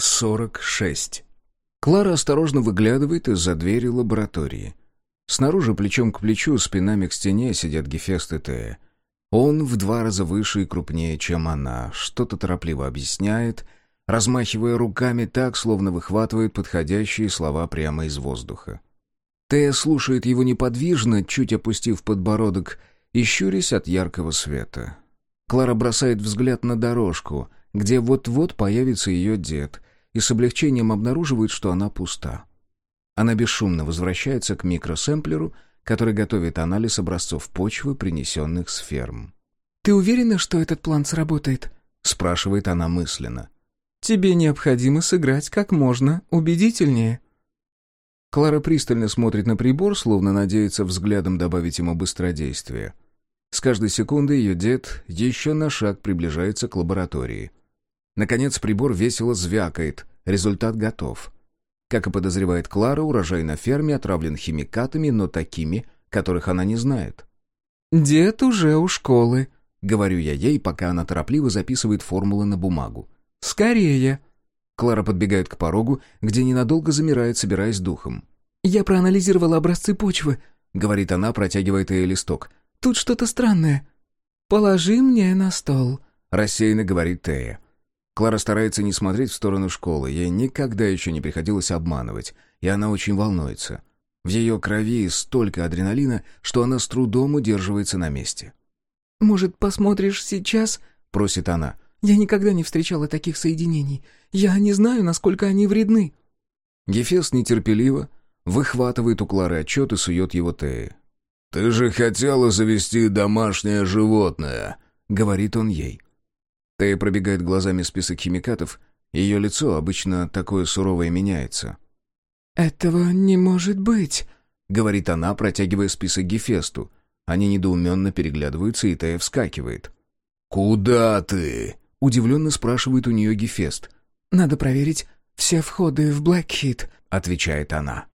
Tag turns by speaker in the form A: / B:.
A: 46. Клара осторожно выглядывает из-за двери лаборатории. Снаружи плечом к плечу, спинами к стене сидят Гефест и Тея. Он в два раза выше и крупнее, чем она, что-то торопливо объясняет, размахивая руками так, словно выхватывает подходящие слова прямо из воздуха. Тея слушает его неподвижно, чуть опустив подбородок и щурясь от яркого света. Клара бросает взгляд на дорожку, где вот-вот появится ее дед, и с облегчением обнаруживает, что она пуста. Она бесшумно возвращается к микросэмплеру, который готовит анализ образцов почвы, принесенных с ферм.
B: «Ты уверена, что этот план сработает?»
A: — спрашивает она мысленно.
B: «Тебе необходимо сыграть как можно убедительнее».
A: Клара пристально смотрит на прибор, словно надеется взглядом добавить ему быстродействие. С каждой секундой ее дед еще на шаг приближается к лаборатории. Наконец прибор весело звякает, результат готов. Как и подозревает Клара, урожай на ферме отравлен химикатами, но такими, которых она не знает.
B: «Дед уже у школы», —
A: говорю я ей, пока она торопливо записывает формулы на бумагу.
B: «Скорее!»
A: Клара подбегает к порогу, где ненадолго замирает, собираясь духом.
B: «Я проанализировала образцы почвы», —
A: говорит она, протягивая ей листок.
B: «Тут что-то странное. Положи мне на стол», —
A: рассеянно говорит Тея. Клара старается не смотреть в сторону школы, ей никогда еще не приходилось обманывать, и она очень волнуется. В ее крови столько адреналина, что она с трудом удерживается на месте.
B: «Может, посмотришь сейчас?» — просит она. «Я никогда не встречала таких соединений. Я не знаю, насколько они вредны».
A: Гефест нетерпеливо выхватывает у Клары отчет и сует его Тее.
C: «Ты же хотела завести домашнее животное», —
A: говорит он ей. Тея пробегает глазами список химикатов, ее лицо обычно такое суровое меняется.
B: «Этого не может быть», —
A: говорит она, протягивая список Гефесту. Они недоуменно переглядываются, и Тея вскакивает.
C: «Куда ты?»
A: — удивленно спрашивает у нее Гефест.
B: «Надо проверить все входы в Блэкхит», —
A: отвечает она.